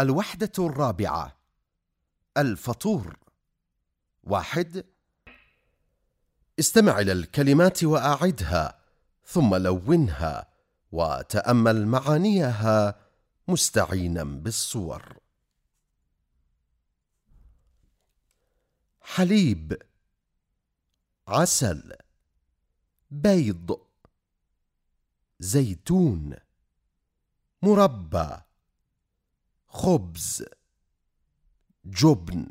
الوحدة الرابعة. الفطور. واحد. استمع إلى الكلمات وأعدها ثم لونها وتأمل معانيها مستعينا بالصور. حليب. عسل. بيض. زيتون. مربى. خبز جبن.